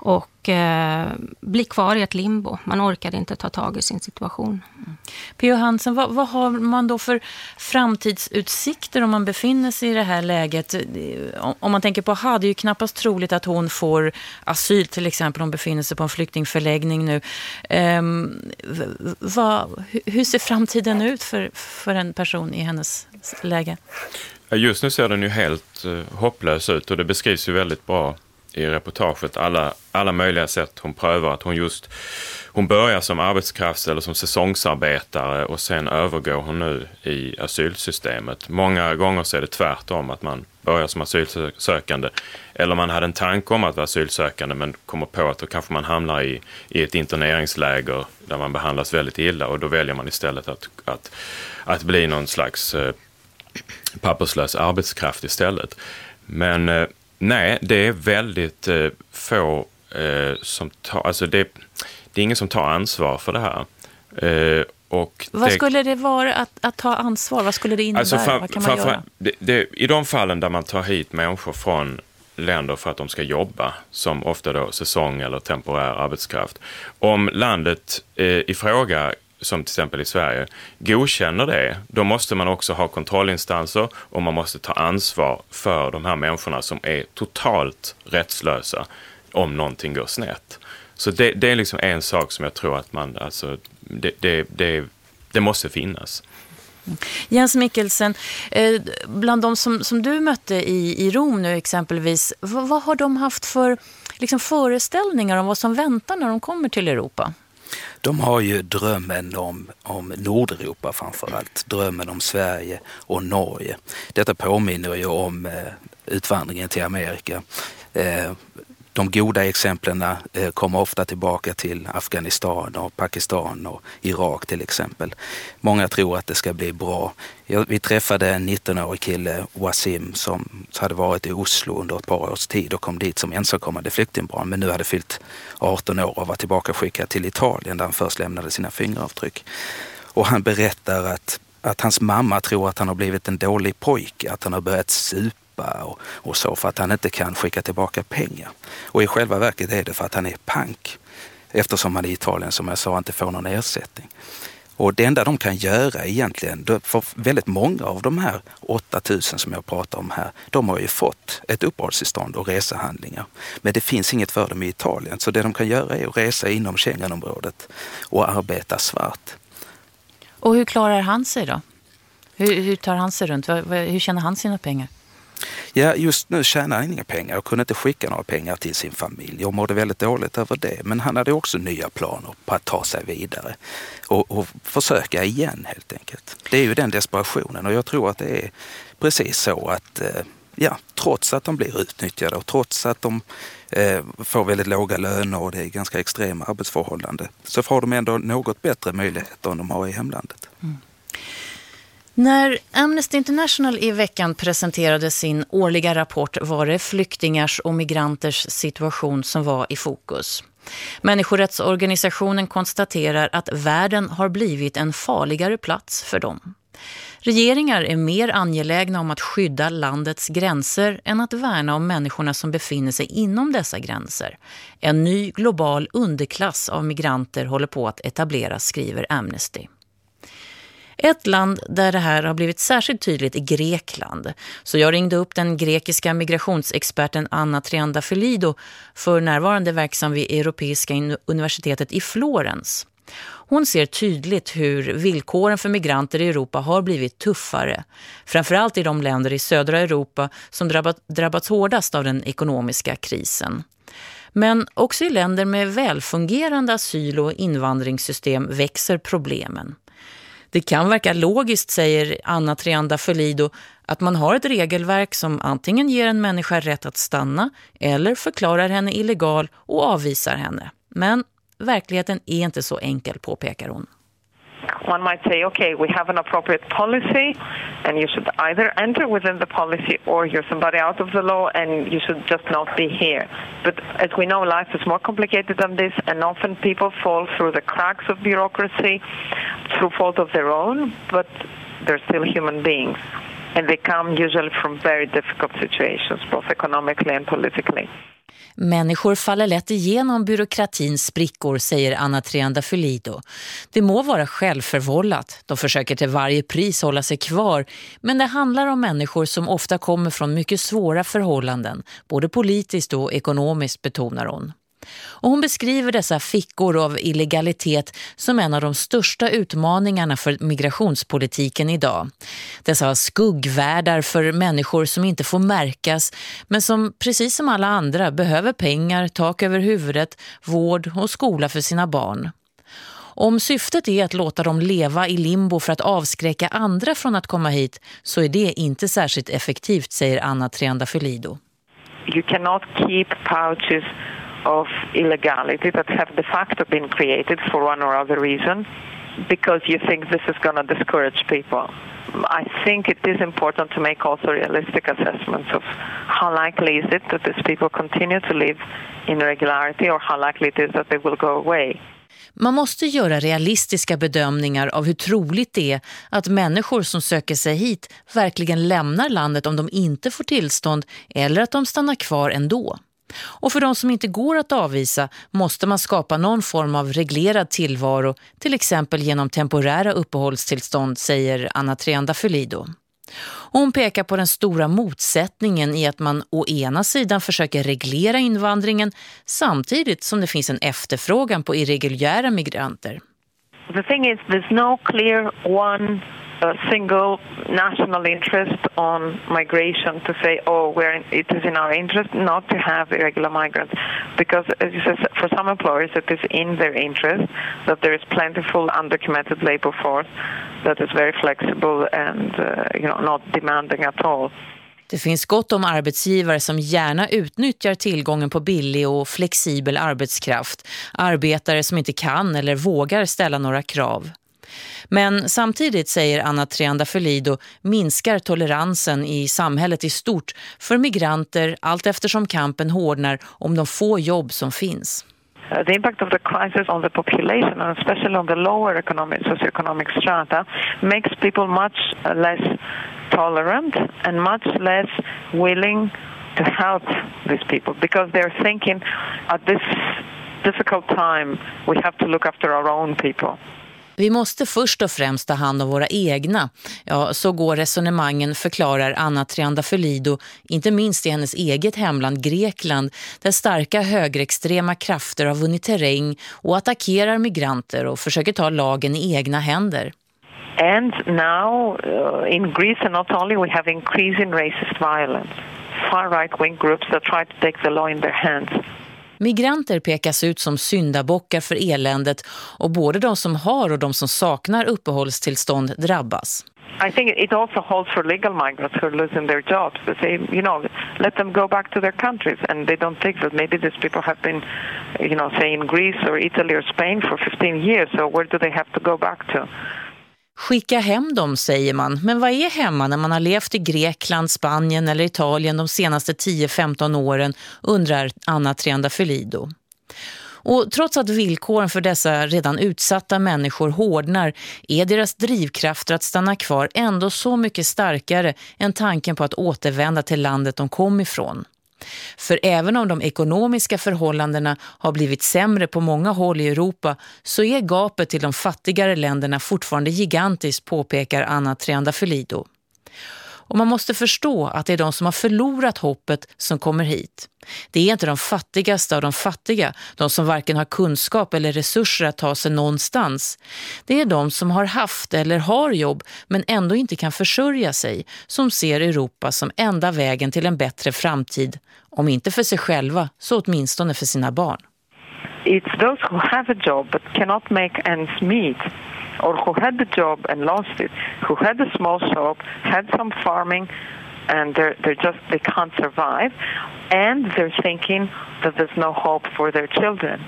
och eh, blir kvar i ett limbo. Man orkar inte ta tag i sin situation. Mm. P.O. Hansen, vad, vad, har man då för framtidsutsikter om man befinner sig i det här läget? Om man tänker på Ha, det är ju knappast troligt att hon får asyl till exempel. Hon befinner sig på en flyktingförläggning nu. Um, vad, hur ser framtiden ut för, för en person i hennes läge? Just nu ser den ju helt uh, hopplös ut och det beskrivs ju väldigt bra i reportaget alla, alla möjliga sätt hon prövar. Att hon just hon börjar som arbetskrafts eller som säsongsarbetare och sen övergår hon nu i asylsystemet. Många gånger så är det tvärtom, att man börjar som asylsökande eller man hade en tanke om att vara asylsökande men kommer på att då kanske man hamnar i, i ett interneringsläger där man behandlas väldigt illa och då väljer man istället att, att, att bli någon slags eh, papperslös arbetskraft istället. Men eh, Nej, det är väldigt eh, få eh, som tar, alltså det, det är ingen som tar ansvar för det här. Eh, och Vad det, skulle det vara att, att ta ansvar? Vad skulle det innebära? Alltså för, Vad kan man för, göra? Det, det, I de fallen där man tar hit människor från länder för att de ska jobba, som ofta då säsong eller temporär arbetskraft. Om landet eh, i fråga som till exempel i Sverige, godkänner det, då måste man också ha kontrollinstanser och man måste ta ansvar för de här människorna som är totalt rättslösa om någonting går snett. Så det, det, är liksom en sak som jag tror att man, alltså, det, det, det, det måste finnas. Jens Mikkelsen, eh, bland de som, som du mötte i, i Rom nu exempelvis, vad, vad har de haft för liksom, föreställningar om vad som väntar när de kommer till Europa? De har ju drömmen om, om Nordeuropa framförallt, drömmen om Sverige och Norge. Detta påminner ju om eh, utvandringen till Amerika. Eh, de goda exemplen eh, kommer ofta tillbaka till Afghanistan och Pakistan och Irak till exempel. Många tror att det ska bli bra. Vi träffade en 19-årig kille, Wasim, som hade varit i Oslo under ett par års tid och kom dit som ensamkommande flyktingbarn men nu hade fyllt 18 år och var tillbaka skickad till Italien där han först lämnade sina fingeravtryck. Och han berättar att, att hans mamma tror att han har blivit en dålig pojke, att han har börjat supa jobba och, och så för att han inte kan skicka tillbaka pengar. Och i själva verket är det för att han är pank eftersom han i Italien som jag sa inte får någon ersättning. Och det enda de kan göra egentligen, för väldigt många av de här 8000 som jag pratar om här, de har ju fått ett uppehållstillstånd och resehandlingar. Men det finns inget för dem i Italien, så det de kan göra är att resa inom Schengenområdet och arbeta svart. Och hur klarar han sig då? Hur, hur tar han sig runt? Hur tjänar han sina pengar? Ja, just nu tjänar han inga pengar och kunde inte skicka några pengar till sin familj och mådde väldigt dåligt över det. Men han hade också nya planer på att ta sig vidare och, och försöka igen helt enkelt. Det är ju den desperationen och jag tror att det är precis så att eh, ja, trots att de blir utnyttjade och trots att de eh, får väldigt låga löner och det är ganska extrema arbetsförhållanden så får de ändå något bättre möjligheter än de har i hemlandet. Mm. När Amnesty International i veckan presenterade sin årliga rapport var det flyktingars och migranters situation som var i fokus. Människorättsorganisationen konstaterar att världen har blivit en farligare plats för dem. Regeringar är mer angelägna om att skydda landets gränser än att värna om människorna som befinner sig inom dessa gränser. En ny global underklass av migranter håller på att etableras, skriver Amnesty. Ett land där det här har blivit särskilt tydligt är Grekland. Så jag ringde upp den grekiska migrationsexperten Anna Triandafylido för närvarande verksam vid Europeiska universitetet i Florens. Hon ser tydligt hur villkoren för migranter i Europa har blivit tuffare. Framförallt i de länder i södra Europa som drabbat, drabbats hårdast av den ekonomiska krisen. Men också i länder med välfungerande asyl- och invandringssystem växer problemen. Det kan verka logiskt, säger Anna Trianda Felido, att man har ett regelverk som antingen ger en människa rätt att stanna eller förklarar henne illegal och avvisar henne. Men verkligheten är inte så enkel, påpekar hon. One might say, okay, we have an appropriate policy, and you should either enter within the policy or you're somebody out of the law and you should just not be here. But as we know, life is more complicated than this, and often people fall through the cracks of bureaucracy through fault of their own, but they're still human beings. And they come usually from very difficult situations, both economically and politically. Människor faller lätt igenom byråkratins sprickor, säger Anna Triandafulido. Det må vara självförvållat. De försöker till varje pris hålla sig kvar. Men det handlar om människor som ofta kommer från mycket svåra förhållanden. Både politiskt och ekonomiskt, betonar hon. Och hon beskriver dessa fickor av illegalitet som en av de största utmaningarna för migrationspolitiken idag. Dessa skuggvärdar för människor som inte får märkas men som precis som alla andra behöver pengar, tak över huvudet, vård och skola för sina barn. Om syftet är att låta dem leva i limbo för att avskräcka andra från att komma hit så är det inte särskilt effektivt, säger Anna Triandafylido. You cannot keep pouches of illegality that have de facto been created for one or other reason because you think this is going to discourage people. I think it is important to make also realistic assessments of how likely is it that these people continue to live in irregularity or how likely it is that they will go away. Man måste göra realistiska bedömningar av hur troligt det är att människor som söker sig hit verkligen lämnar landet om de inte får tillstånd eller att de stannar kvar ändå. Och för de som inte går att avvisa måste man skapa någon form av reglerad tillvaro, till exempel genom temporära uppehållstillstånd, säger Anna Treanda Felido. hon pekar på den stora motsättningen i att man å ena sidan försöker reglera invandringen samtidigt som det finns en efterfrågan på irreguljära migranter. The thing is, there's no clear one a single national interest on migration to say, oh, we're in, it is in our interest not to have irregular migrants. Because as you said, for some employers, it is in their interest that there is plentiful undocumented labor force that is very flexible and uh, you know, not demanding at all. Det finns gott om arbetsgivare som gärna utnyttjar tillgången på billig och flexibel arbetskraft. Arbetare som inte kan eller vågar ställa några krav. Men samtidigt, säger Anna Triandafelido, minskar toleransen i samhället i stort för migranter allt eftersom kampen hårdnar om de få jobb som finns. Uh, the impact of the crisis on the population, and especially on the lower economic, socioeconomic strata, makes people much uh, less tolerant and much less willing to help these people because they're thinking at this difficult time we have to look after our own people. Vi måste först och främst ta hand om våra egna. Ja, så går resonemangen, förklarar Anna Triandafelido, inte minst i hennes eget hemland Grekland, där starka högerextrema krafter har vunnit terräng och attackerar migranter och försöker ta lagen i egna händer. And now uh, in Greece and not only we have increasing racist violence. Far right-wing groups that try to take the law in their hands. Migranter pekas ut som syndabockar för eländet och både de som har och de som saknar uppehållstillstånd drabbas. I think it also holds for legal migrants who are losing their jobs. They say, you know, let them go back to their countries, and they don't think that maybe these people have been, you know, say in Greece or Italy or Spain for 15 years, so where do they have to go back to? Skicka hem dem, säger man. Men vad är hemma när man har levt i Grekland, Spanien eller Italien de senaste 10-15 åren, undrar Anna Triandafelido. Och trots att villkoren för dessa redan utsatta människor hårdnar är deras drivkrafter att stanna kvar ändå så mycket starkare än tanken på att återvända till landet de kom ifrån. För även om de ekonomiska förhållandena har blivit sämre på många håll i Europa så är gapet till de fattigare länderna fortfarande gigantiskt, påpekar Anna Triandafelido. Och man måste förstå att det är de som har förlorat hoppet som kommer hit. Det är inte de fattigaste av de fattiga, de som varken har kunskap eller resurser att ta sig någonstans. Det är de som har haft eller har jobb men ändå inte kan försörja sig, som ser Europa som enda vägen till en bättre framtid. Om inte för sig själva, så åtminstone för sina barn. It's those who have a job but cannot make ends meet or who had the job and lost it, who had a small shop, had some farming, and they're, they're just, they can't survive. And they're thinking that there's no hope for their children.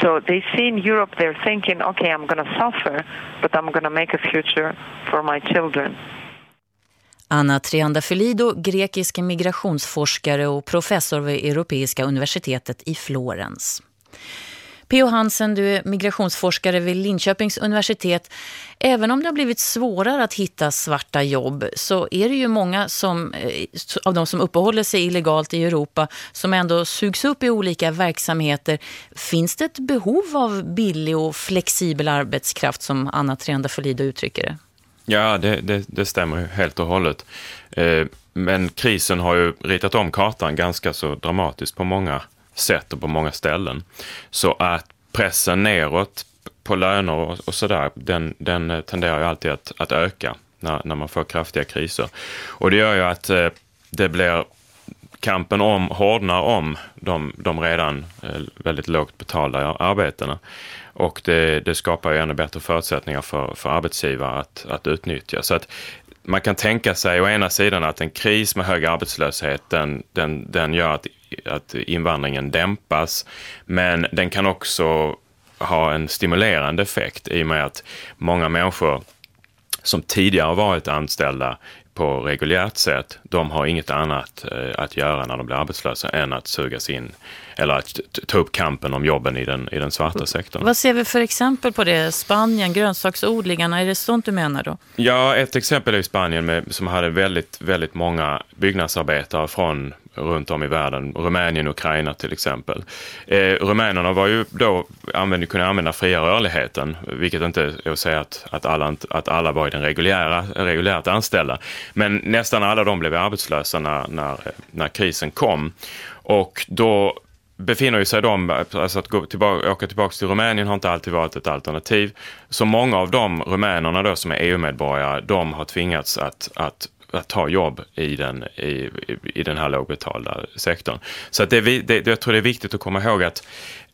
So they see in Europe, they're thinking, okay, I'm going to suffer, but I'm going to make a future for my children. Anna Triandafilido, grekisk migrationsforskare och professor vid Europeiska universitetet i Florens. P.O. Hansen, du är migrationsforskare vid Linköpings universitet. Även om det har blivit svårare att hitta svarta jobb så är det ju många som, eh, av de som uppehåller sig illegalt i Europa som ändå sugs upp i olika verksamheter. Finns det ett behov av billig och flexibel arbetskraft som Anna Triandafilido uttrycker det? Ja, det, det, det stämmer helt och hållet. Eh, men krisen har ju ritat om kartan ganska så dramatiskt på många sätt och på många ställen. Så att pressen neråt på löner och, och sådär, den, den eh, tenderar ju alltid att, att öka när, när man får kraftiga kriser. Och det gör ju att eh, det blir kampen om, hårdnar om de, de redan eh, väldigt lågt betalda arbetena. Och det, det, skapar ju ännu bättre förutsättningar för, för arbetsgivare att, att utnyttja. Så att man kan tänka sig å ena sidan att en kris med hög arbetslöshet den, den, den gör att, att invandringen dämpas. Men den kan också ha en stimulerande effekt i och med att många människor som tidigare varit anställda på reguljärt sätt, de har inget annat eh, att göra när de blir arbetslösa än att sugas in eller att ta upp kampen om jobben i den, i den svarta sektorn. Vad ser vi för exempel på det? Spanien, grönsaksodlingarna, är det sånt du menar då? Ja, ett exempel är Spanien med, som hade väldigt, väldigt många byggnadsarbetare från runt om i världen, Rumänien och Ukraina till exempel. Eh, rumänerna var ju då, använde, kunde använda fria rörligheten, vilket inte är att säga att, att, alla, att alla var i den reguljära, reguljärt anställda. Men nästan alla de blev arbetslösa när, när, när krisen kom. Och då befinner ju sig de, alltså att gå tillbaka, åka tillbaka till Rumänien har inte alltid varit ett alternativ. Så många av de rumänerna då som är EU-medborgare, de har tvingats att, att att ta jobb i den, i, i den här lågbetalda sektorn. Så att det, det, jag tror det är viktigt att komma ihåg att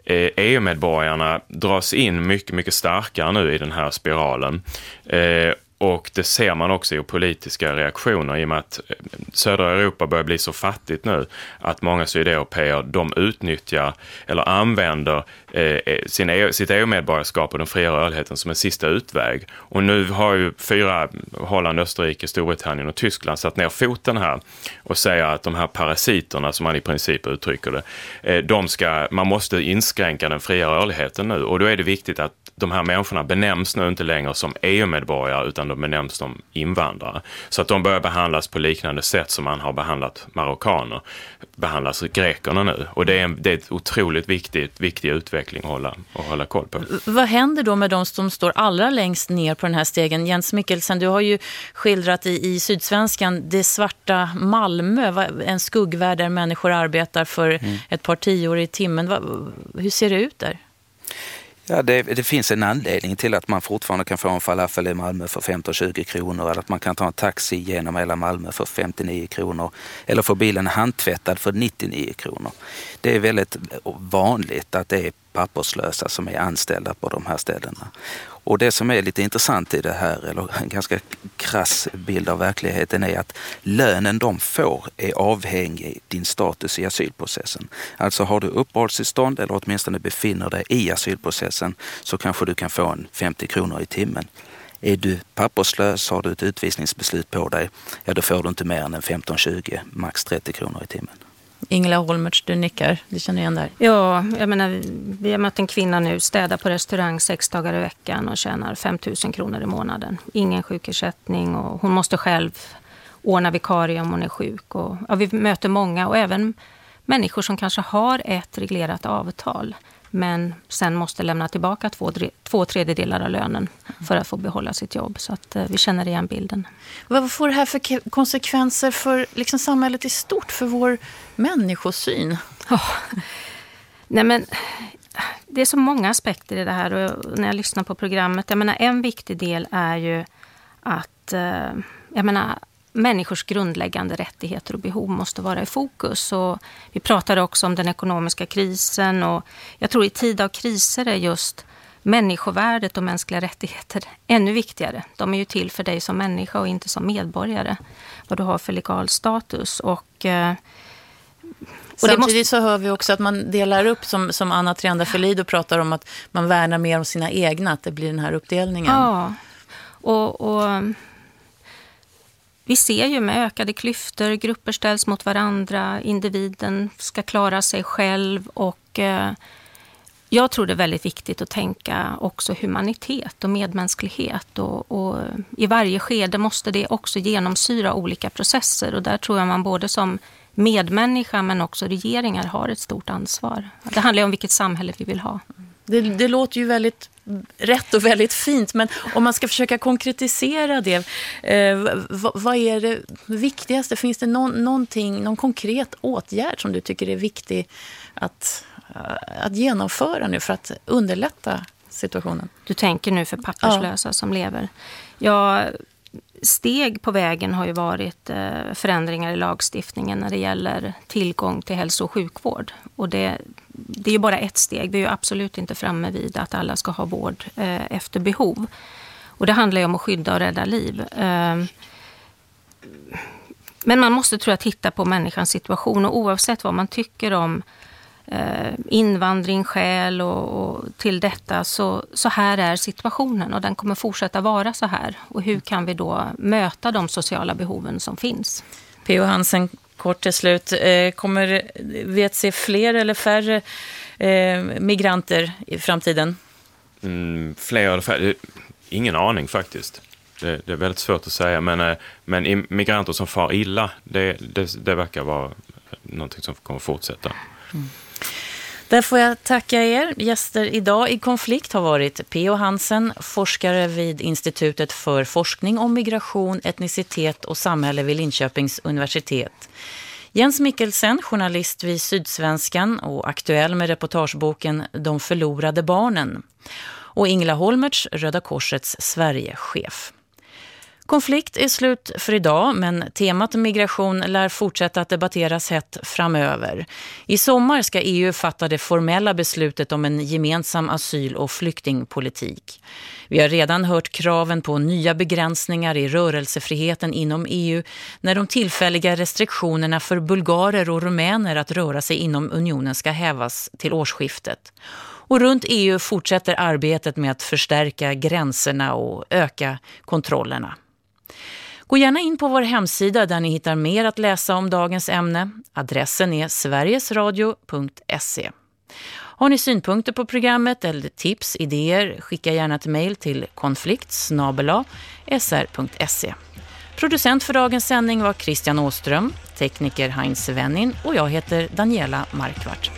eh, e EU-medborgarna dras in mycket, mycket starkare nu i den här spiralen. Eh, och det ser man också i politiska reaktioner i och med att eh, södra Europa börjar bli så fattigt nu att många sydeuropeer de utnyttjar eller använder eh, eh sin EU, sitt EU-medborgarskap och den fria rörligheten som en sista utväg. Och nu har ju fyra, eh, Holland, Österrike, Storbritannien och Tyskland satt ner foten här och säger att de här parasiterna som man i princip uttrycker det, eh, de ska, man måste inskränka den fria rörligheten nu och då är det viktigt att de här människorna benämns nu inte längre som EU-medborgare utan de benämns som invandrare. Så att de börjar behandlas på liknande sätt som man har behandlat marockaner, behandlas grekerna nu. Och det är en, det är ett otroligt viktigt, viktig utveckling att hålla, att hålla koll på. Vad händer då med de som står allra längst ner på den här stegen? Jens Mikkelsen, du har ju skildrat i, i Sydsvenskan det svarta Malmö, en skuggvärld där människor arbetar för mm. ett par tio år i timmen. Hur ser det ut där? Ja, det, det, finns en anledning till att man fortfarande kan få en falafel i Malmö för 15-20 kronor eller att man kan ta en taxi genom hela Malmö för 59 kronor eller få bilen handtvättad för 99 kronor. Det är väldigt vanligt att det är papperslösa som är anställda på de här ställena. Och det som är lite intressant i det här, eller en ganska krass bild av verkligheten, är att lönen de får är avhängig din status i asylprocessen. Alltså har du uppehållstillstånd eller åtminstone befinner dig i asylprocessen så kanske du kan få en 50 kronor i timmen. Är du papperslös, har du ett utvisningsbeslut på dig, ja då får du inte mer än en 15-20, max 30 kronor i timmen. Ingela Holmertz, du nickar. Du känner igen det här. Ja, jag menar, vi har mött en kvinna nu, städar på restaurang sex dagar i veckan och tjänar 5 000 kronor i månaden. Ingen sjukersättning och hon måste själv ordna vikarie om hon är sjuk. Och, ja, vi möter många och även människor som kanske har ett reglerat avtal men sen måste lämna tillbaka två, två tredjedelar av lönen för att få behålla sitt jobb. Så att eh, vi känner igen bilden. Vad får det här för konsekvenser för liksom samhället i stort, för vår människosyn? Oh. Nej, men, det är så många aspekter i det här och när jag lyssnar på programmet. Jag menar, en viktig del är ju att eh, jag menar, människors grundläggande rättigheter och behov måste vara i fokus. Och vi pratade också om den ekonomiska krisen och jag tror i tid av kriser är just människovärdet och mänskliga rättigheter ännu viktigare. De är ju till för dig som människa och inte som medborgare. Vad du har för legal status. Och, eh, och Samtidigt måste... så hör vi också att man delar upp, som, som Anna Trianda Felido pratar om, att man värnar mer om sina egna, att det blir den här uppdelningen. Ja, och, och vi ser ju med ökade klyftor, grupper ställs mot varandra, individen ska klara sig själv och eh, jag tror det är väldigt viktigt att tänka också humanitet och medmänsklighet. Och, och, I varje skede måste det också genomsyra olika processer. Och där tror jag man både som medmänniska men också regeringar har ett stort ansvar. Det handlar om vilket samhälle vi vill ha. Mm. Det, det låter ju väldigt rätt och väldigt fint. Men om man ska försöka konkretisera det, eh, vad, vad, är det viktigaste? Finns det någon, någonting, någon konkret åtgärd som du tycker är viktig att, eh, att genomföra nu för att underlätta situationen? Du tänker nu för papperslösa ja. som lever. Ja, steg på vägen har ju varit eh, förändringar i lagstiftningen när det gäller tillgång till hälso och sjukvård. Och det, det är ju bara ett steg. Vi är ju absolut inte framme vid att alla ska ha vård eh, efter behov. Och det handlar ju om att skydda och rädda liv. Ehm, men man måste tror jag titta på människans situation och oavsett vad man tycker om invandring, skäl och, och, till detta så, så här är situationen och den kommer fortsätta vara så här. Och hur kan vi då möta de sociala behoven som finns? P.O. Hansen, kort till slut. Eh, kommer vi att se fler eller färre eh, migranter i framtiden? Mm, fler eller färre? Ingen aning faktiskt. Det, det, är väldigt svårt att säga, men, eh, men migranter som far illa, det, det, det verkar vara någonting som kommer fortsätta. Mm. Där får jag tacka er. Gäster idag i konflikt har varit P.O. Hansen, forskare vid Institutet för forskning om migration, etnicitet och samhälle vid Linköpings universitet. Jens Mikkelsen, journalist vid Sydsvenskan och aktuell med reportageboken De förlorade barnen. Och Ingela Holmertz, Röda Korsets Sverigechef. Konflikt är slut för idag men temat migration lär fortsätta att debatteras hett framöver. I sommar ska EU fatta det formella beslutet om en gemensam asyl- och flyktingpolitik. Vi har redan hört kraven på nya begränsningar i rörelsefriheten inom EU när de tillfälliga restriktionerna för bulgarer och rumäner att röra sig inom unionen ska hävas till årsskiftet. Och runt EU fortsätter arbetet med att förstärka gränserna och öka kontrollerna. Gå gärna in på vår hemsida där ni hittar mer att läsa om dagens ämne. Adressen är sverigesradio.se. Har ni synpunkter på programmet eller tips, idéer, skicka gärna ett mejl till konfliktsnabela.sr.se. Producent för dagens sändning var Christian Åström, tekniker Heinz Wennin och jag heter Daniela Markvart.